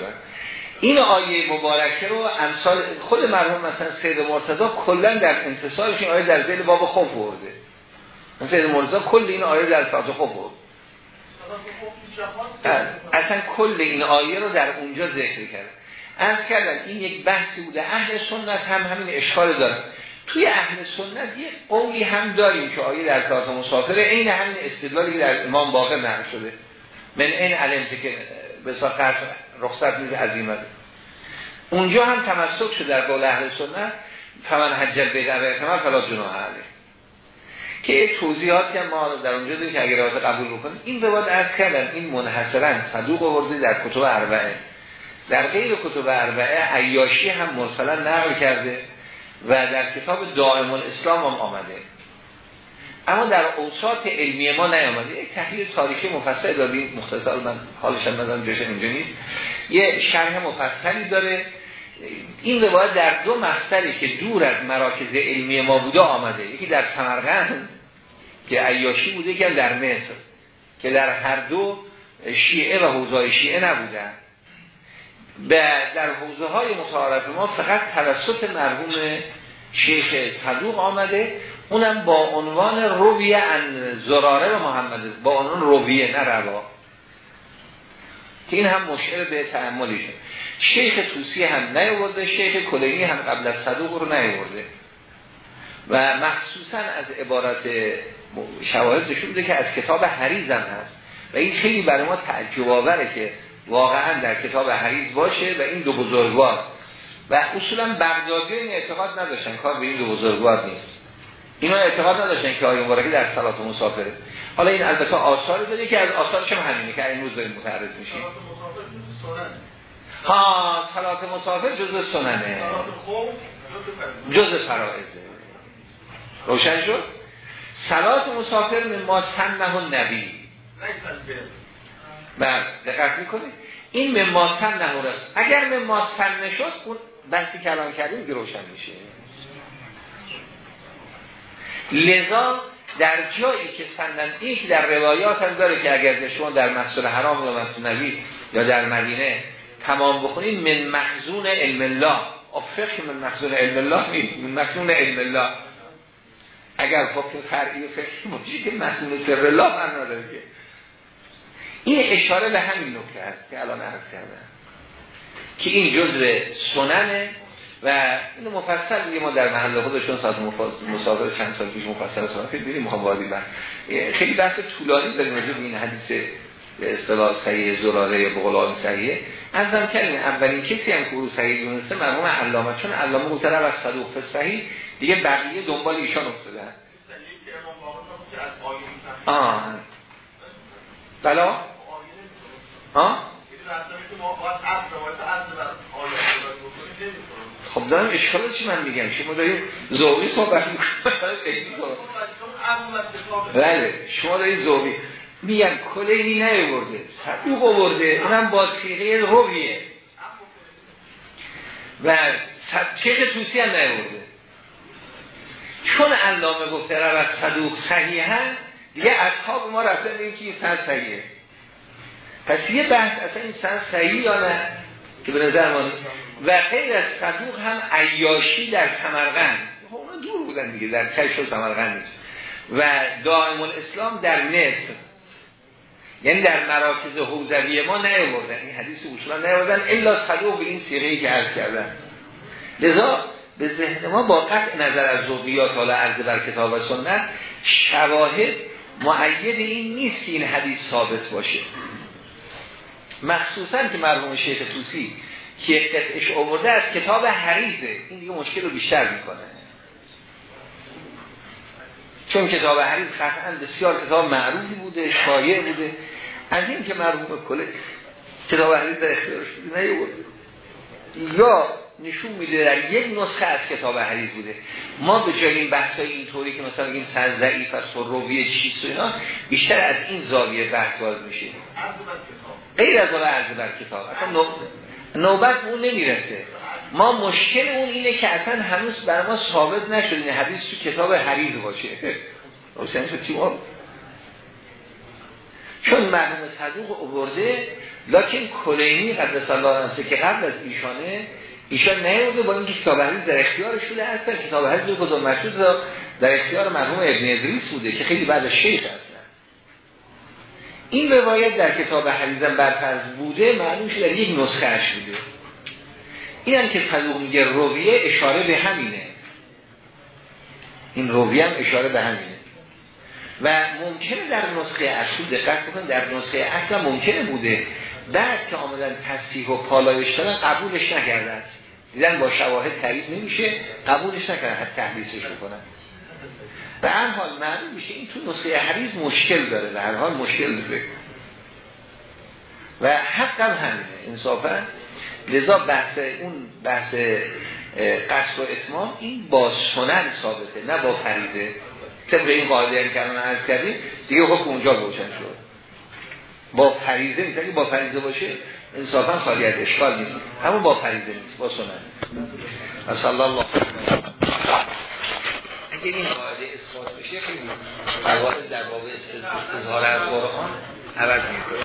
این آیه مبارکه رو امثال خود مرحوم مثلا سید مرتضی کلا در انتصارش این آیه در ذیل باب خوف برده. سید مرتضی کل این آیه در ساعت خوف برد. اصلا کل این آیه رو در اونجا ذکر کرد. از کردن این یک بحثی بوده. اهل سنت هم همین اشکال داره توی اهل سنت یک قولی هم داریم که آیه در ساعت مسافره. این همین استدلالی که در امام باقر نرم شده. من این علمت که به ساخت رخصت میز عظیمت اونجا هم تمسک شده در قول اهل سنت. فمن حجل بیت علیه کمر فلا جناح علیه. که توضیحات که ما در اونجا داریم که اگر قبول بکنیم. این روایت از کردن این منحصرا صدوق آورده در کتب اربعه. در غیر کتب اربعه عیاشی هم مرسلا نقل کرده و در کتاب دائم الاسلام هم آمده. اما در اوساط علمی ما نیامده. یک تحلیل تاریخی مفصل دادیم. مختصر من حالش هم جاش اینجا نیست. یه شرح مفصلی داره. این روایت در دو مقصدی که دور از مراکز علمی ما بوده آمده. یکی در سمرقند که عیاشی بوده که در مصر که در هر دو شیعه و حوزای شیعه نبودن. در حوزه های متعارف ما فقط توسط مرحوم شیخ صدوق آمده اونم با عنوان رویه ان زراره و محمد با عنوان رویه نه روا. این هم مشعر به تعملی شد. شیخ توسی هم نیورده شیخ کلینی هم قبل از صدوق رو نیورده و مخصوصا از عبارت شواهد بوده که از کتاب حریز هم هست. و این خیلی برای ما تعجب آوره که واقعا در کتاب حریز باشه و این دو بزرگوار. و اصولا بغدادی این اعتقاد نداشتن. کار به این دو بزرگوار نیست. اینا اعتقاد نداشتن که آیه مبارکه در صلات مسافره. حالا این البته آثار داره. که از آثارش هم همینه که این روز داریم متعرض میشیم. ها صلات مسافر جز سننه. جز فرائزه روشن شد؟ صلات مسافر ما سنه و نبی بله دقت می‌کنید این من ما سنه است. اگر من ما سنه شد اون بحثی کلام کردیم روشن میشه. لذا در جایی که سندن این در روایات هم داره که اگر شما در مسجد حرام یا مسجد نبی یا در مدینه تمام بخونید من مخزون علم الله. فقه من مخزون علم الله نیست. من مخزون علم الله. اگر فقه فرعی و فقه باشی که مخزون سر الله من نداره که. این اشاره به همین نکته است که الان عرض کردم. که این جزء سننه و اینو مفصل دیگه ما در محل خودشون ساعت مسافر چند سال پیش مفصل سنت که دیدیم می‌خوام وارد خیلی بحث طولانی داریم راجع به این حدیث به اصطلاح صحیح زراره یا بقول صحیحه. ازم کردیم اولین کسی هم که او صحیح دونسته مرحوم علامه چون علامه مطلب از صدوق صحیح دیگه بقیه دنبال ایشان افتادن آه. بلا؟ ها؟ خب دارم اشکال چی من میگم؟ شما دارید زوری صحبت می‌کنید بله شما دارید زوری میگم کلینی نیورده صدوق آورده. اونم با سیغه رویه و شیخ توسی هم نیورده چون علامه گفته رو صدوق صحیحه دیگه اصحاب ما رفتن این که این سند صحیحه. پس یه بحث اصلا این سند صحیح یا نه که به نظر ما و غیر از صدوق هم عیاشی در سمرغند. خب اونا دور بودن دیگه در کش و سمرغند و دائم الاسلام در مصر. یعنی در مراکز حوزوی ما نیاوردن. این حدیث اصولا نیاوردن الا صدوق به این سیغه‌ای که عرض کردن لذا به ذهن ما با قطع نظر از ذوقیات حالا عرض بر کتاب سنت شواهد معید این نیست این حدیث ثابت باشه. مخصوصا که مرحوم شیخ توسی که قطعش آورده از کتاب حریزه این دیگه مشکل رو بیشتر می‌کنه. چون کتاب حریز قطعا بسیار کتاب معروفی بوده شایع بوده. از این که مرحوم کله کتاب حریز در اختیارش بوده نیورده یا نشون میده در یک نسخه از کتاب حریز بوده. ما به جای این بحثای اینطوری که مثلا این سر ضعیف از رویه چیست و اینا بیشتر از این زاویه بحث باز میشه. غیر از اون عرض بر کتاب. اصلا نوبت اون نمی‌رسه. ما مشکل اون اینه که اصلا هنوز بر ما ثابت نشد این حدیث تو کتاب حریز باشه. [LAUGHS] حسین شد چون مرحوم صدوق اوورده لکن کلینی قدس الله نفسه که قبل از ایشانه ایشان نیوده با اینکه کتاب حدیث در اختیار شده هستن. کتاب حدیث رو در اختیار مرحوم ابن ادریس بوده که خیلی بعد شیخ هستن این روایت در کتاب حدیثم برفرض بوده معلوم شده در یک نسخه اش بوده. این هم که صدوق میگه رویه اشاره به همینه. این رویه هم اشاره به همینه. و ممکنه در نسخه اصل دقت بکنید در نسخه اصل ممکنه بوده. بعد که آمدن تصحیح و پالایش دادن قبولش نکردن. دیدن با شواهد تعریف نمیشه قبولش نکردن حتی تحلیلش بکنن. به هر حال معلوم میشه این تو نسخه حریز مشکل داره به هر حال مشکل داره. و حق هم همینه انصافا. لذا بحث اون بحث قصد و اتمام این با سنن ثابته نه با فریده طبق این قاعده هم که عرض کردیم دیگه حکم اونجا روشن شد. با فریضه می‌تونی با فریضه باشه انصافا خالی از اشکال نیست. همون با فریضه نیست با سنن. صلی الله اگه این قاعده اثبات بشه خیلی قواعد در باب استظهار از قرآن عوض می‌کنه.